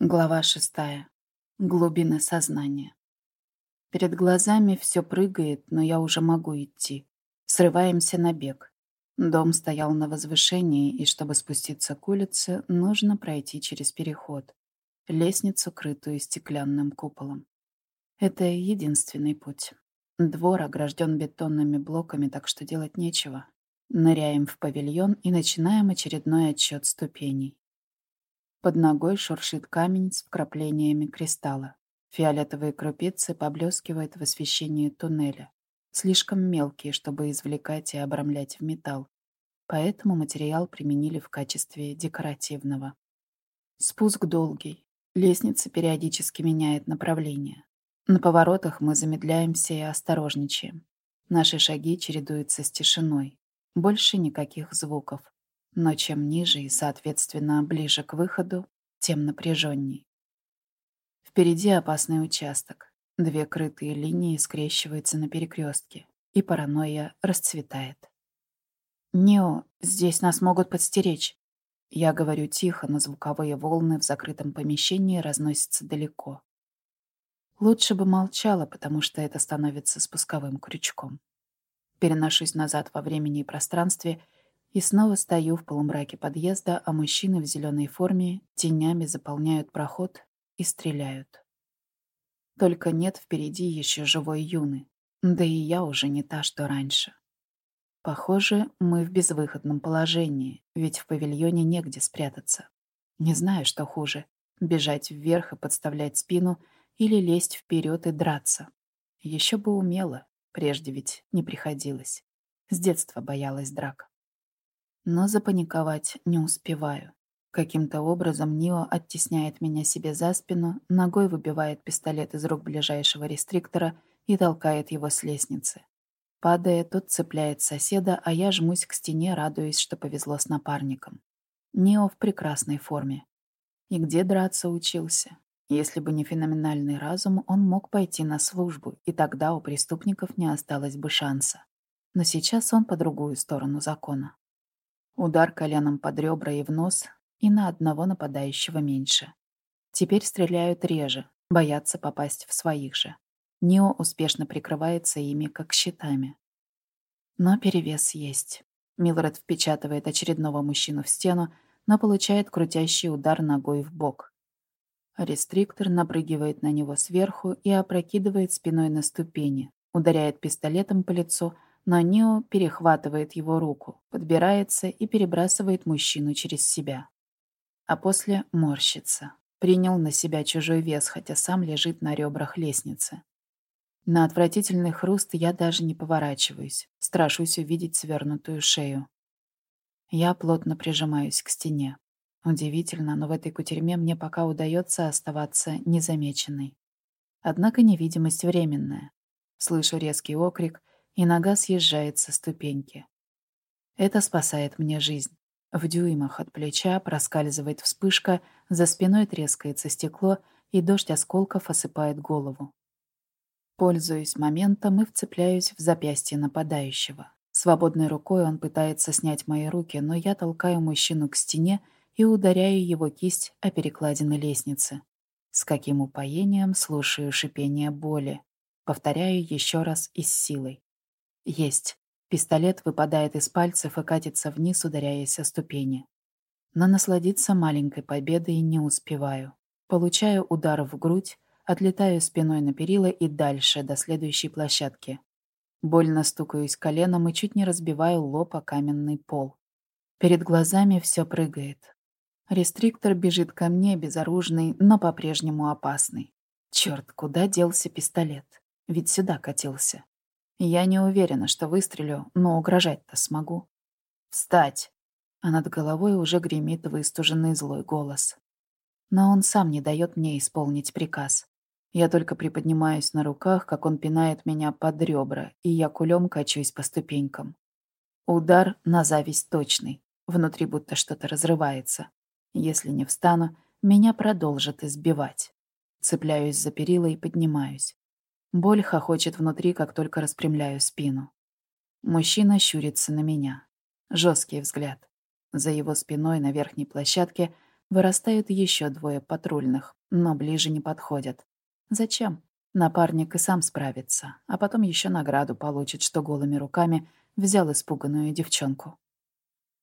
Глава шестая. Глубины сознания. Перед глазами все прыгает, но я уже могу идти. Срываемся на бег. Дом стоял на возвышении, и чтобы спуститься к улице, нужно пройти через переход. Лестницу, крытую стеклянным куполом. Это единственный путь. Двор огражден бетонными блоками, так что делать нечего. Ныряем в павильон и начинаем очередной отсчет ступеней. Под ногой шуршит камень с вкраплениями кристалла. Фиолетовые крупицы поблескивают в освещении туннеля. Слишком мелкие, чтобы извлекать и обрамлять в металл. Поэтому материал применили в качестве декоративного. Спуск долгий. Лестница периодически меняет направление. На поворотах мы замедляемся и осторожничаем. Наши шаги чередуются с тишиной. Больше никаких звуков. Но чем ниже и, соответственно, ближе к выходу, тем напряженней. Впереди опасный участок. Две крытые линии скрещиваются на перекрестке, и паранойя расцветает. «Нео, здесь нас могут подстеречь». Я говорю тихо, но звуковые волны в закрытом помещении разносятся далеко. Лучше бы молчала, потому что это становится спусковым крючком. Переношусь назад во времени и пространстве — и снова стою в полумраке подъезда, а мужчины в зеленой форме тенями заполняют проход и стреляют. Только нет впереди еще живой юны. Да и я уже не та, что раньше. Похоже, мы в безвыходном положении, ведь в павильоне негде спрятаться. Не знаю, что хуже — бежать вверх и подставлять спину или лезть вперед и драться. Еще бы умела, прежде ведь не приходилось. С детства боялась драк но запаниковать не успеваю. Каким-то образом Нио оттесняет меня себе за спину, ногой выбивает пистолет из рук ближайшего рестриктора и толкает его с лестницы. Падая, тот цепляет соседа, а я жмусь к стене, радуясь, что повезло с напарником. Нио в прекрасной форме. И где драться учился? Если бы не феноменальный разум, он мог пойти на службу, и тогда у преступников не осталось бы шанса. Но сейчас он по другую сторону закона. Удар коленом под ребра и в нос, и на одного нападающего меньше. Теперь стреляют реже, боятся попасть в своих же. Нио успешно прикрывается ими, как щитами. Но перевес есть. Милред впечатывает очередного мужчину в стену, но получает крутящий удар ногой в бок. Рестриктор напрыгивает на него сверху и опрокидывает спиной на ступени, ударяет пистолетом по лицу — но Нио перехватывает его руку, подбирается и перебрасывает мужчину через себя. А после морщится. Принял на себя чужой вес, хотя сам лежит на ребрах лестницы. На отвратительный хруст я даже не поворачиваюсь, страшусь увидеть свернутую шею. Я плотно прижимаюсь к стене. Удивительно, но в этой кутерьме мне пока удается оставаться незамеченной. Однако невидимость временная. Слышу резкий окрик, и нога съезжает со ступеньки. Это спасает мне жизнь. В дюймах от плеча проскальзывает вспышка, за спиной трескается стекло, и дождь осколков осыпает голову. Пользуясь моментом и вцепляюсь в запястье нападающего. Свободной рукой он пытается снять мои руки, но я толкаю мужчину к стене и ударяю его кисть о перекладины лестницы. С каким упоением слушаю шипение боли. Повторяю еще раз и с силой. Есть. Пистолет выпадает из пальцев и катится вниз, ударяясь о ступени. Но насладиться маленькой победой не успеваю. Получаю удар в грудь, отлетаю спиной на перила и дальше, до следующей площадки. Больно стукаюсь коленом и чуть не разбиваю лоб о каменный пол. Перед глазами все прыгает. Рестриктор бежит ко мне, безоружный, но по-прежнему опасный. Черт, куда делся пистолет? Ведь сюда катился. Я не уверена, что выстрелю, но угрожать-то смогу. «Встать!» А над головой уже гремит выстуженный злой голос. Но он сам не дает мне исполнить приказ. Я только приподнимаюсь на руках, как он пинает меня под ребра, и я кулем качусь по ступенькам. Удар на зависть точный. Внутри будто что-то разрывается. Если не встану, меня продолжат избивать. Цепляюсь за перила и поднимаюсь. Боль хохочет внутри, как только распрямляю спину. Мужчина щурится на меня. Жесткий взгляд. За его спиной на верхней площадке Вырастают еще двое патрульных, но ближе не подходят. Зачем? Напарник и сам справится, а потом еще награду получит, что голыми руками взял испуганную девчонку.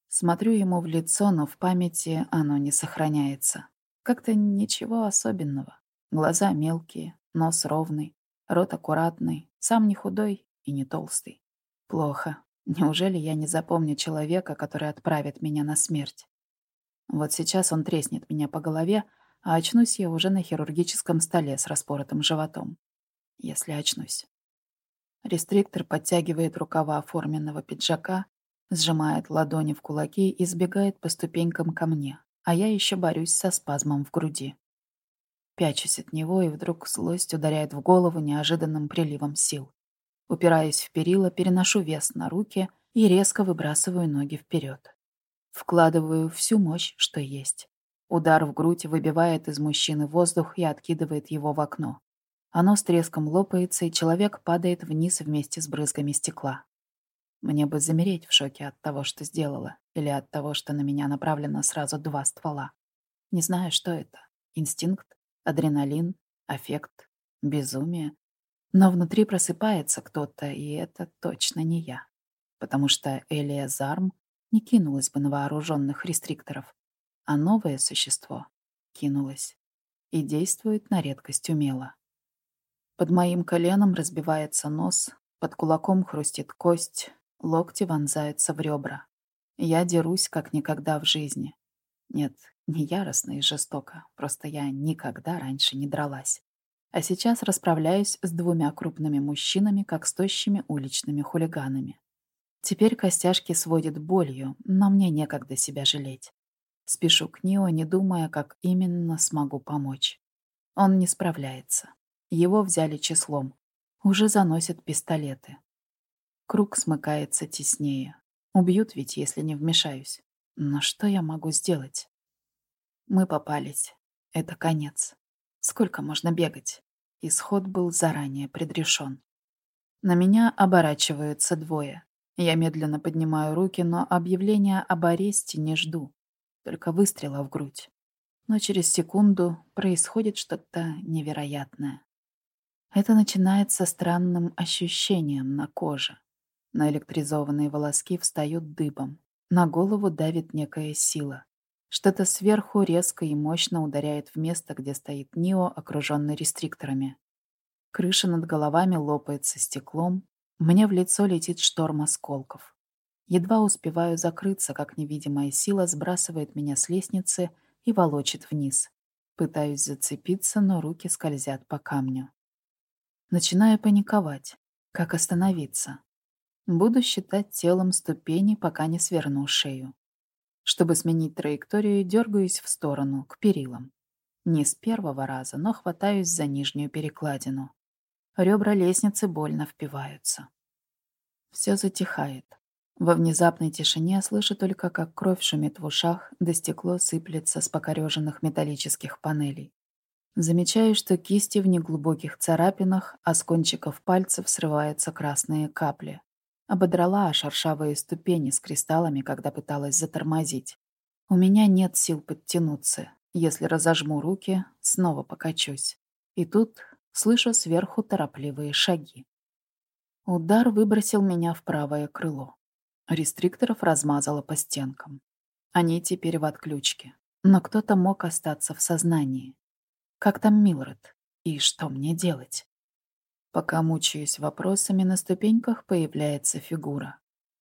Смотрю ему в лицо, но в памяти оно не сохраняется. Как-то ничего особенного. Глаза мелкие, нос ровный, рот аккуратный, сам не худой и не толстый. Плохо. Неужели я не запомню человека, который отправит меня на смерть? Вот сейчас он треснет меня по голове, а очнусь я уже на хирургическом столе с распоротым животом. Если очнусь. Рестриктор подтягивает рукава оформленного пиджака, сжимает ладони в кулаки и сбегает по ступенькам ко мне, а я еще борюсь со спазмом в груди. Пячусь от него, и вдруг злость ударяет в голову неожиданным приливом сил. Упираясь в перила, переношу вес на руки и резко выбрасываю ноги вперед. Вкладываю всю мощь, что есть. Удар в грудь выбивает из мужчины воздух и откидывает его в окно. Оно с треском лопается, и человек падает вниз вместе с брызгами стекла. Мне бы замереть в шоке от того, что сделала, или от того, что на меня направлено сразу два ствола. Не знаю, что это. Инстинкт, адреналин, аффект, безумие. Но внутри просыпается кто-то, и это точно не я. Потому что Элия Зарм не кинулась бы на вооруженных рестрикторов, а новое существо кинулось и действует на редкость умело. Под моим коленом разбивается нос, под кулаком хрустит кость, локти вонзаются в ребра. Я дерусь, как никогда в жизни. Нет, не яростно и жестоко, просто я никогда раньше не дралась. А сейчас расправляюсь с двумя крупными мужчинами, как с тощими уличными хулиганами. Теперь костяшки сводит болью, но мне некогда себя жалеть. Спешу к Нио, не думая, как именно смогу помочь. Он не справляется. Его взяли числом. Уже заносят пистолеты. Круг смыкается теснее. Убьют ведь, если не вмешаюсь. Но что я могу сделать? Мы попались. Это конец. Сколько можно бегать? Исход был заранее предрешен. На меня оборачиваются двое. Я медленно поднимаю руки, но объявления об аресте не жду. Только выстрела в грудь. Но через секунду происходит что-то невероятное. Это начинается странным ощущением на коже. Наэлектризованные волоски встают дыбом. На голову давит некая сила. Что-то сверху резко и мощно ударяет в место, где стоит Нио, окруженный рестрикторами. Крыша над головами лопается стеклом, мне в лицо летит шторм осколков. Едва успеваю закрыться, как невидимая сила сбрасывает меня с лестницы и волочит вниз. Пытаюсь зацепиться, но руки скользят по камню. Начинаю паниковать. Как остановиться? Буду считать телом ступени, пока не сверну шею. Чтобы сменить траекторию, дергаюсь в сторону, к перилам. Не с первого раза, но хватаюсь за нижнюю перекладину. Ребра лестницы больно впиваются. Все затихает. Во внезапной тишине слышу только, как кровь шумит в ушах, да стекло сыплется с покореженных металлических панелей. Замечаю, что кисти в неглубоких царапинах, а с кончиков пальцев срываются красные капли. Ободрала шершавые ступени с кристаллами, когда пыталась затормозить. У меня нет сил подтянуться. Если разожму руки, снова покачусь. И тут слышу сверху торопливые шаги. Удар выбросил меня в правое крыло. Рестрикторов размазало по стенкам. Они теперь в отключке. Но кто-то мог остаться в сознании. Как там Милред? И что мне делать? Пока мучаюсь вопросами, на ступеньках появляется фигура.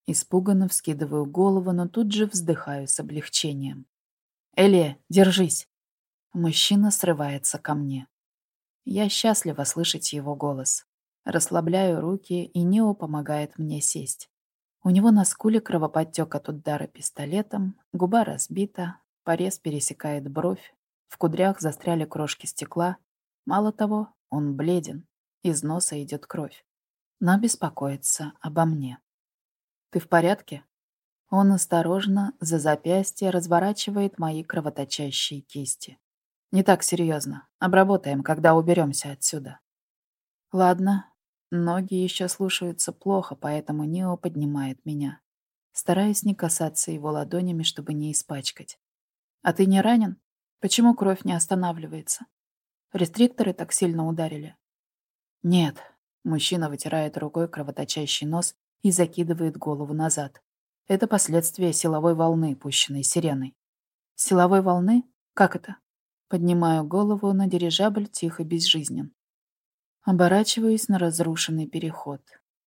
Испуганно вскидываю голову, но тут же вздыхаю с облегчением. «Элия, держись!» Мужчина срывается ко мне. Я счастлива слышать его голос. Расслабляю руки, и Нео помогает мне сесть. У него на скуле кровоподтек от удара пистолетом, губа разбита, порез пересекает бровь, в кудрях застряли крошки стекла. Мало того, он бледен, из носа идет кровь. Но беспокоится обо мне. «Ты в порядке?» Он осторожно за запястье разворачивает мои кровоточащие кисти. Не так серьезно. Обработаем, когда уберемся отсюда. Ладно. Ноги еще слушаются плохо, поэтому Нео поднимает меня. Стараюсь не касаться его ладонями, чтобы не испачкать. А ты не ранен? Почему кровь не останавливается? Рестрикторы так сильно ударили. Нет. Мужчина вытирает рукой кровоточащий нос и закидывает голову назад. Это последствия силовой волны, пущенной сиреной. Силовой волны? Как это? Поднимаю голову, но дирижабль тихо безжизнен. Оборачиваюсь на разрушенный переход.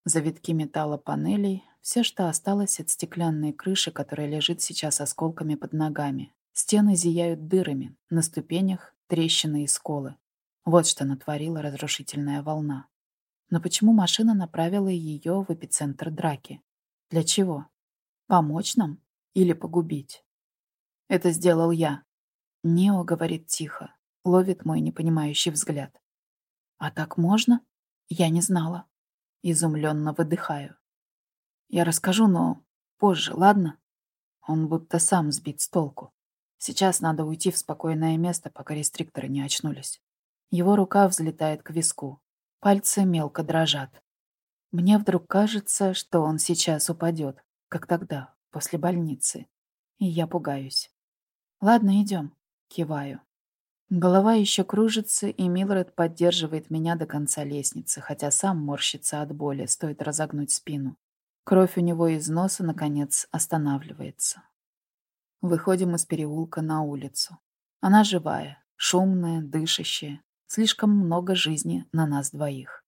Завитки металла панелей, все, что осталось от стеклянной крыши, которая лежит сейчас осколками под ногами. Стены зияют дырами, на ступенях трещины и сколы. Вот что натворила разрушительная волна. Но почему машина направила ее в эпицентр драки? Для чего? Помочь нам или погубить? Это сделал я. Нео говорит тихо, ловит мой непонимающий взгляд. А так можно? Я не знала. Изумленно выдыхаю. Я расскажу, но позже, ладно? Он будто сам сбит с толку. Сейчас надо уйти в спокойное место, пока рестрикторы не очнулись. Его рука взлетает к виску. Пальцы мелко дрожат. Мне вдруг кажется, что он сейчас упадет, как тогда, после больницы. И я пугаюсь. «Ладно, идем», — киваю. Голова еще кружится, и Милред поддерживает меня до конца лестницы, хотя сам морщится от боли, стоит разогнуть спину. Кровь у него из носа, наконец, останавливается. Выходим из переулка на улицу. Она живая, шумная, дышащая. Слишком много жизни на нас двоих.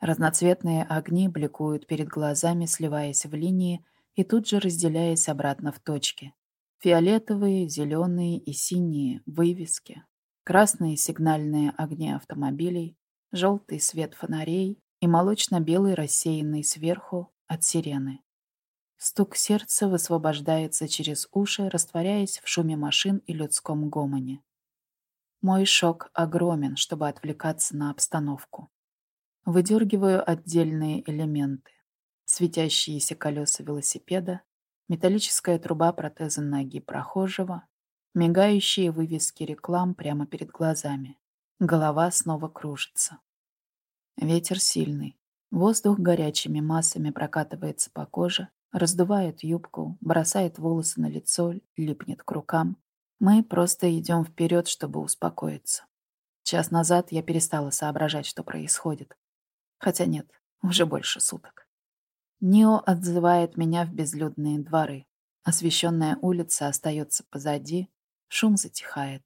Разноцветные огни бликуют перед глазами, сливаясь в линии и тут же разделяясь обратно в точки. Фиолетовые, зеленые и синие вывески, красные сигнальные огни автомобилей, желтый свет фонарей и молочно-белый рассеянный сверху от сирены. Стук сердца высвобождается через уши, растворяясь в шуме машин и людском гомоне. Мой шок огромен, чтобы отвлекаться на обстановку. Выдергиваю отдельные элементы. Светящиеся колеса велосипеда, металлическая труба протеза ноги прохожего, мигающие вывески реклам прямо перед глазами. Голова снова кружится. Ветер сильный. Воздух горячими массами прокатывается по коже, раздувает юбку, бросает волосы на лицо, липнет к рукам. Мы просто идем вперед, чтобы успокоиться. Час назад я перестала соображать, что происходит. Хотя нет, уже больше суток. Нио отзывает меня в безлюдные дворы. Освещенная улица остается позади, шум затихает.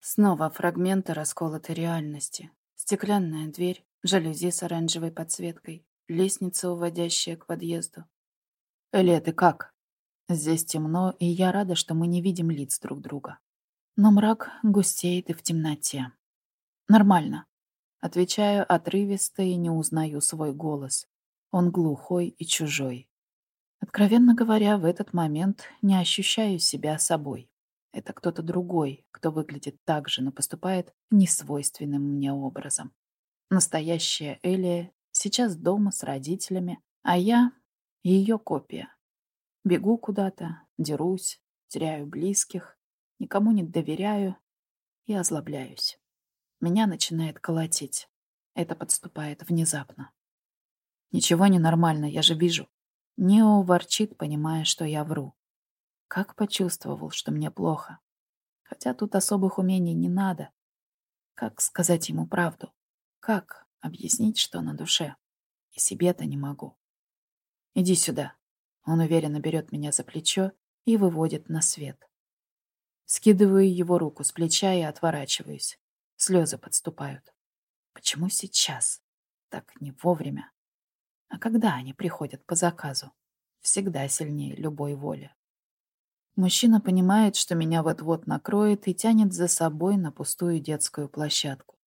Снова фрагменты расколотой реальности. Стеклянная дверь, жалюзи с оранжевой подсветкой, лестница, уводящая к подъезду. «Эле, ты как?» Здесь темно, и я рада, что мы не видим лиц друг друга. Но мрак густеет и в темноте. «Нормально». Отвечаю отрывисто и не узнаю свой голос. Он глухой и чужой. Откровенно говоря, в этот момент не ощущаю себя собой. Это кто-то другой, кто выглядит так же, но поступает несвойственным мне образом. Настоящая Элия сейчас дома с родителями, а я — ее копия. Бегу куда-то, дерусь, теряю близких, никому не доверяю и озлобляюсь. Меня начинает колотить. Это подступает внезапно. Ничего не нормально, я же вижу. Нео ворчит, понимая, что я вру. Как почувствовал, что мне плохо. Хотя тут особых умений не надо. Как сказать ему правду? Как объяснить, что на душе? И себе-то не могу. Иди сюда. Он уверенно берет меня за плечо и выводит на свет. Скидываю его руку с плеча и отворачиваюсь. Слезы подступают. Почему сейчас? Так не вовремя. А когда они приходят по заказу? Всегда сильнее любой воли. Мужчина понимает, что меня вот-вот накроет и тянет за собой на пустую детскую площадку.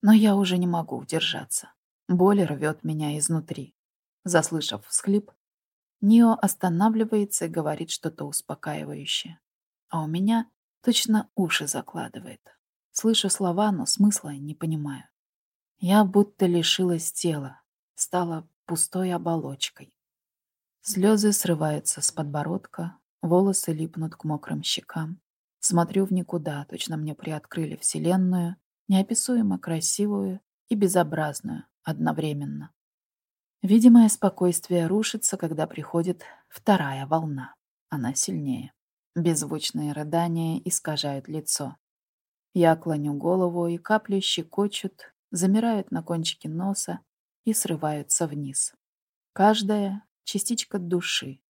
Но я уже не могу удержаться. Боль рвет меня изнутри. Заслышав всхлип, Нио останавливается и говорит что-то успокаивающее. А у меня точно уши закладывает. Слышу слова, но смысла не понимаю. Я будто лишилась тела, стала пустой оболочкой. Слезы срываются с подбородка, волосы липнут к мокрым щекам. Смотрю в никуда, точно мне приоткрыли вселенную, неописуемо красивую и безобразную одновременно. Видимое спокойствие рушится, когда приходит вторая волна. Она сильнее. Беззвучные рыдания искажают лицо. Я клоню голову, и капли щекочут, замирают на кончике носа и срываются вниз. Каждая — частичка души.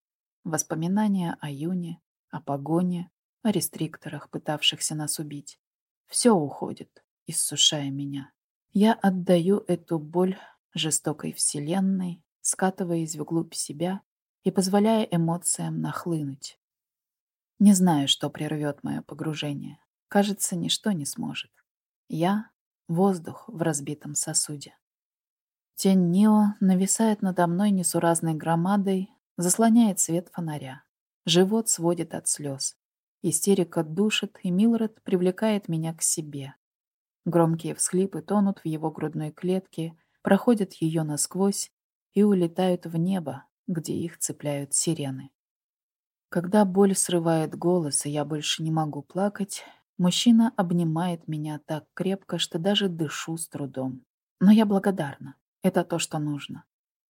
Воспоминания о Юне, о погоне, о рестрикторах, пытавшихся нас убить. Все уходит, иссушая меня. Я отдаю эту боль жестокой вселенной, скатываясь вглубь себя и позволяя эмоциям нахлынуть. Не знаю, что прервет мое погружение. Кажется, ничто не сможет. Я — воздух в разбитом сосуде. Тень Нио нависает надо мной несуразной громадой, заслоняет свет фонаря. Живот сводит от слез. Истерика душит, и Милред привлекает меня к себе. Громкие всхлипы тонут в его грудной клетке, проходят ее насквозь и улетают в небо, где их цепляют сирены. Когда боль срывает голос, и я больше не могу плакать, мужчина обнимает меня так крепко, что даже дышу с трудом. Но я благодарна. Это то, что нужно.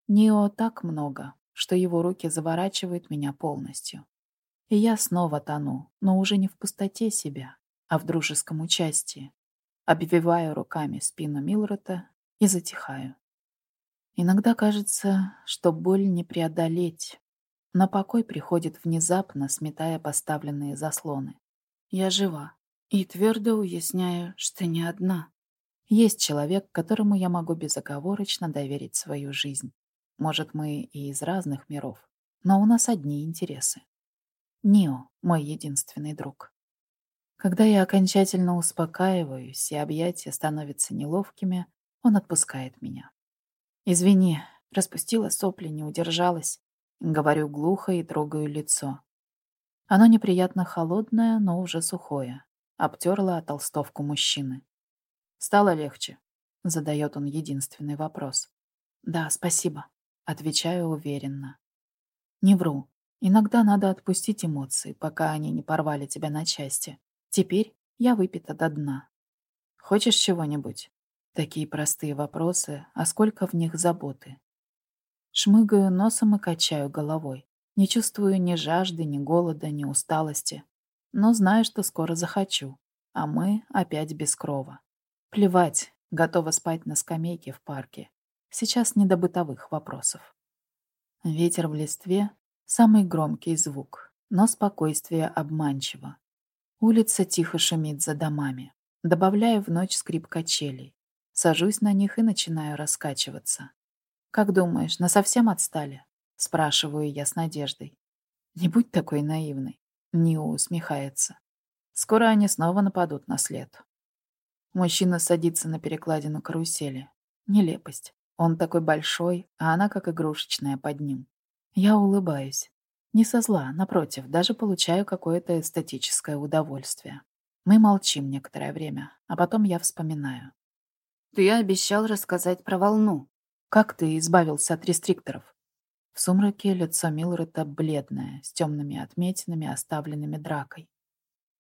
Нио так много, что его руки заворачивают меня полностью. И я снова тону, но уже не в пустоте себя, а в дружеском участии. Обвиваю руками спину Милрота и затихаю. Иногда кажется, что боль не преодолеть, но покой приходит внезапно, сметая поставленные заслоны. Я жива и твердо уясняю, что не одна. Есть человек, которому я могу безоговорочно доверить свою жизнь. Может, мы и из разных миров, но у нас одни интересы. Нио — мой единственный друг. Когда я окончательно успокаиваюсь и объятия становятся неловкими, он отпускает меня. «Извини, распустила сопли, не удержалась». Говорю глухо и трогаю лицо. Оно неприятно холодное, но уже сухое. Обтерла толстовку мужчины. «Стало легче?» — задает он единственный вопрос. «Да, спасибо», — отвечаю уверенно. Не вру. Иногда надо отпустить эмоции, пока они не порвали тебя на части. Теперь я выпита до дна. Хочешь чего-нибудь? Такие простые вопросы, а сколько в них заботы. Шмыгаю носом и качаю головой. Не чувствую ни жажды, ни голода, ни усталости. Но знаю, что скоро захочу. А мы опять без крова. Плевать, готова спать на скамейке в парке. Сейчас не до бытовых вопросов. Ветер в листве — самый громкий звук, но спокойствие обманчиво. Улица тихо шумит за домами. Добавляю в ночь скрип качелей. Сажусь на них и начинаю раскачиваться. «Как думаешь, насовсем отстали?» — спрашиваю я с надеждой. «Не будь такой наивной», — Нио усмехается. «Скоро они снова нападут на след. Мужчина садится на перекладину карусели. Нелепость. Он такой большой, а она как игрушечная под ним. Я улыбаюсь. Не со зла, напротив, даже получаю какое-то эстетическое удовольствие. Мы молчим некоторое время, а потом я вспоминаю. «Ты обещал рассказать про волну. Как ты избавился от рестрикторов?» В сумраке лицо Милрета бледное, с темными отметинами, оставленными дракой.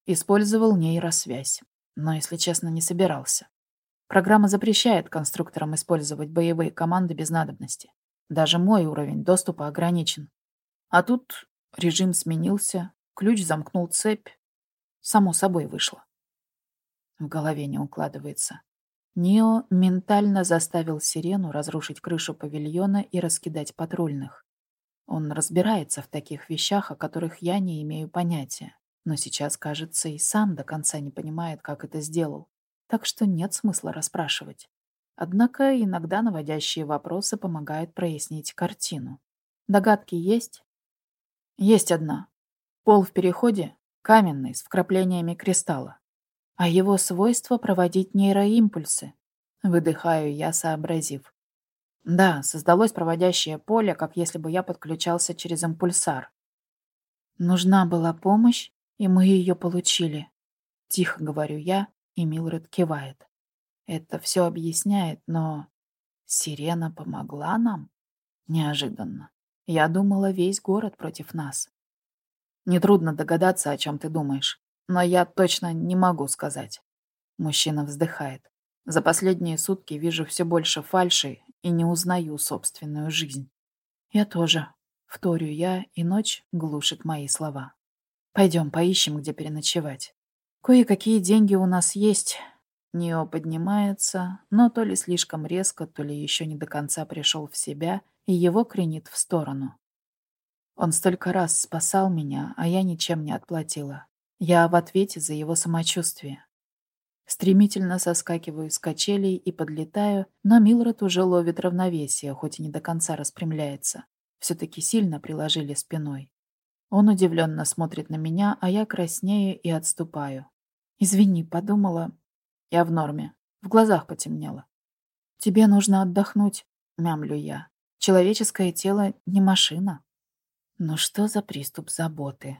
Использовал нейросвязь но, если честно, не собирался. Программа запрещает конструкторам использовать боевые команды без надобности. Даже мой уровень доступа ограничен. А тут режим сменился, ключ замкнул цепь. Само собой вышло. В голове не укладывается. Нио ментально заставил сирену разрушить крышу павильона и раскидать патрульных. Он разбирается в таких вещах, о которых я не имею понятия но сейчас, кажется, и сам до конца не понимает, как это сделал, так что нет смысла расспрашивать. Однако иногда наводящие вопросы помогают прояснить картину. Догадки есть? Есть одна. Пол в переходе каменный, с вкраплениями кристалла. А его свойство проводить нейроимпульсы. Выдыхаю я, сообразив. Да, создалось проводящее поле, как если бы я подключался через импульсар. Нужна была помощь, и мы ее получили. Тихо говорю я, и Милред кивает. Это все объясняет, но... Сирена помогла нам? Неожиданно. Я думала, весь город против нас. Нетрудно догадаться, о чем ты думаешь, но я точно не могу сказать. Мужчина вздыхает. За последние сутки вижу все больше фальши и не узнаю собственную жизнь. Я тоже. Вторю я, и ночь глушит мои слова. Пойдем поищем, где переночевать. Кое-какие деньги у нас есть. Нио поднимается, но то ли слишком резко, то ли еще не до конца пришел в себя, и его кренит в сторону. Он столько раз спасал меня, а я ничем не отплатила. Я в ответе за его самочувствие. Стремительно соскакиваю с качелей и подлетаю, но Милред уже ловит равновесие, хоть и не до конца распрямляется. Все-таки сильно приложили спиной. Он удивленно смотрит на меня, а я краснею и отступаю. «Извини, подумала. Я в норме. В глазах потемнело. Тебе нужно отдохнуть», — мямлю я. «Человеческое тело не машина». Ну что за приступ заботы?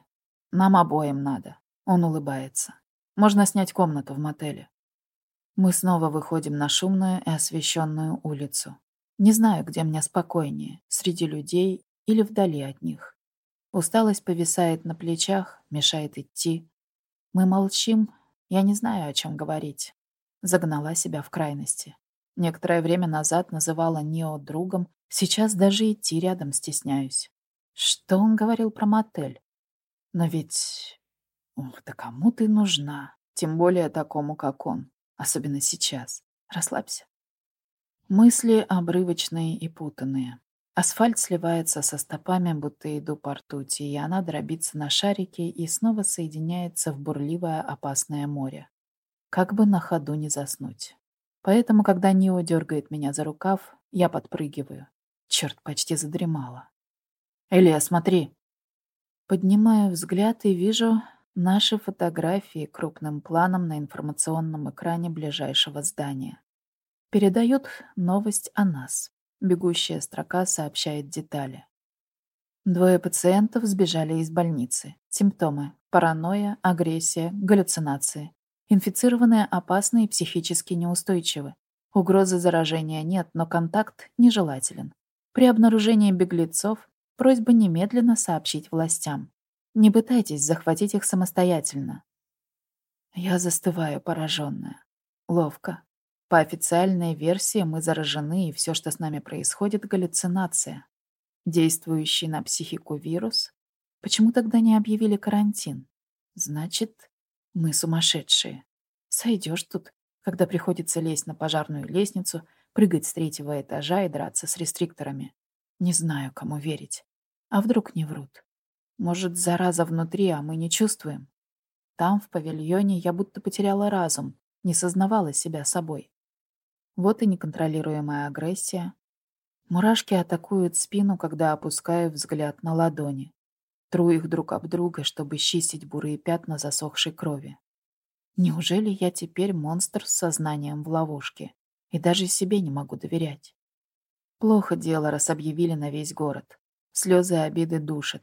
Нам обоим надо. Он улыбается. Можно снять комнату в мотеле. Мы снова выходим на шумную и освещенную улицу. Не знаю, где мне спокойнее, среди людей или вдали от них. Усталость повисает на плечах, мешает идти. Мы молчим, я не знаю, о чем говорить. Загнала себя в крайности. Некоторое время назад называла Нио другом, сейчас даже идти рядом стесняюсь. Что он говорил про мотель? Но ведь Ух, да кому ты нужна? Тем более такому, как он. Особенно сейчас. Расслабься. Мысли обрывочные и путанные. Асфальт сливается со стопами, будто иду по ртути, и она дробится на шарики и снова соединяется в бурливое опасное море. Как бы на ходу не заснуть. Поэтому, когда Нио дергает меня за рукав, я подпрыгиваю. Черт, почти задремала. «Элия, смотри!» Поднимаю взгляд и вижу Наши фотографии крупным планом на информационном экране ближайшего здания. Передают новость о нас. Бегущая строка сообщает детали. Двое пациентов сбежали из больницы. Симптомы – паранойя, агрессия, галлюцинации. Инфицированные опасны и психически неустойчивы. Угрозы заражения нет, но контакт нежелателен. При обнаружении беглецов просьба немедленно сообщить властям. Не пытайтесь захватить их самостоятельно. Я застываю, пораженная. Ловко. По официальной версии мы заражены, и все, что с нами происходит, галлюцинация. Действующий на психику вирус? Почему тогда не объявили карантин? Значит, мы сумасшедшие. Сойдешь тут, когда приходится лезть на пожарную лестницу, прыгать с третьего этажа и драться с рестрикторами. Не знаю, кому верить. А вдруг не врут? Может, зараза внутри, а мы не чувствуем? Там, в павильоне, я будто потеряла разум, не сознавала себя собой. Вот и неконтролируемая агрессия. Мурашки атакуют спину, когда опускаю взгляд на ладони. Тру их друг об друга, чтобы счистить бурые пятна засохшей крови. Неужели я теперь монстр с сознанием в ловушке? И даже себе не могу доверять. Плохо дело, раз объявили на весь город. Слезы обиды душат.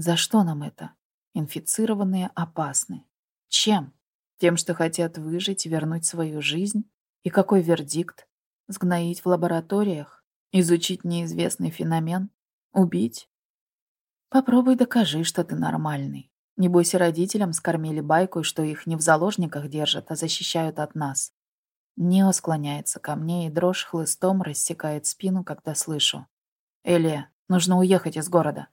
За что нам это? Инфицированные опасны. Чем? Тем, что хотят выжить вернуть свою жизнь? И какой вердикт? Сгноить в лабораториях? Изучить неизвестный феномен? Убить? Попробуй докажи, что ты нормальный. Небось, и родителям скормили байку, что их не в заложниках держат, а защищают от нас. Нео склоняется ко мне, и дрожь хлыстом рассекает спину, когда слышу. «Элия, нужно уехать из города».